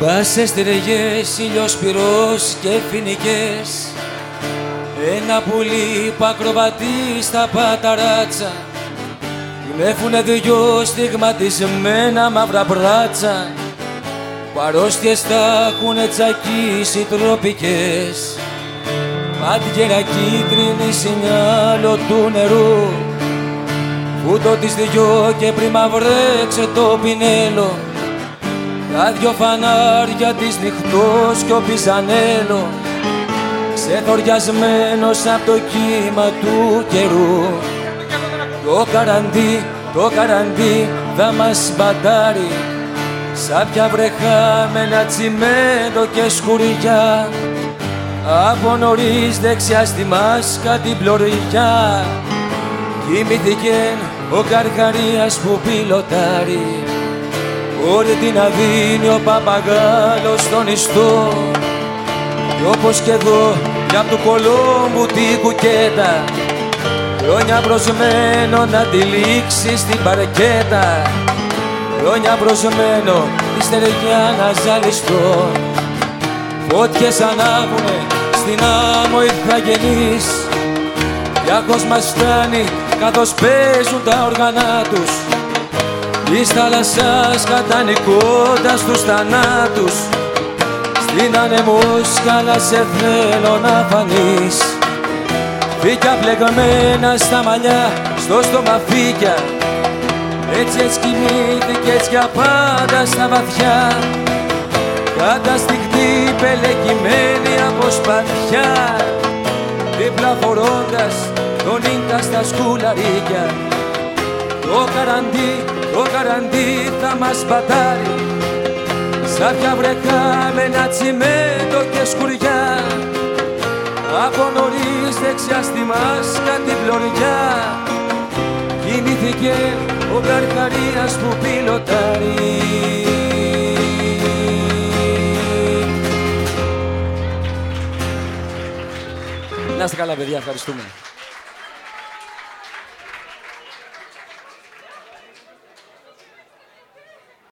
Κάσε στρεγές, ήλιος πυρός και φοινικές Ένα πουλί που ακροβατεί στα παταράτσα. Γνέφουνε δυο στιγματισμένα μαύρα μπράτσα. Που αρρώστιες τα έχουνε τσακίσει τροπικές. Μάτια κίτρινη σινιάλο του νερού. Φούτο της δυο και πριν μαυρέξε το πινέλο Τα δυο φανάρια της νυχτός κι ο πιζανέλο Ξεθοριασμένος απ' το κύμα του καιρού. Το καραντί, το καραντί θα μας μπατάρει Σάπια βρεχά με ένα τσιμέντο και σκουριά. Από νωρίς δεξιά στη μάσκα την πλωριά Κοιμήθηκε ο καρχαρίας που πιλωτάρει Όλη την αδίνει ο παπαγάλος στον ιστό Κι όπως και εδώ για του Κολόμπου την κουκέτα. Χρόνια προσμένο να τη λήξει στην παρκέτα. Χρόνια προσμένο τη στερεγιά να ζαλιστώ. Φώτιες ανάβουνε στην άμμο ηθαγενείς Διάκος μας φτάνει καθώς παίζουν τα όργανα τους Της θάλασσας κατανικώντας τους θανάτους Στην ανεμόσκαλα σε θέλω να φανείς. Φύκια πλεγμένα στα μαλλιά, στο στόμα φύκια έτσι έτσι κοιμήθηκες για πάντα στα βαθιά. Καταστικτή πελεκυμένη από σπαθιά Δίπλα φορώντας τον ίνκα στα σκουλαρίκια. Το καραντί, το καραντί θα μας πατάρει. Σάπια βρεκά με ένα τσιμέντο και σκουριά. Από νωρίς δεξιά στη μάσκα την πλωριά. Κοιμήθηκε ο Καρκαρίας που πιλωτάρει. Να είστε καλά παιδιά, ευχαριστούμε.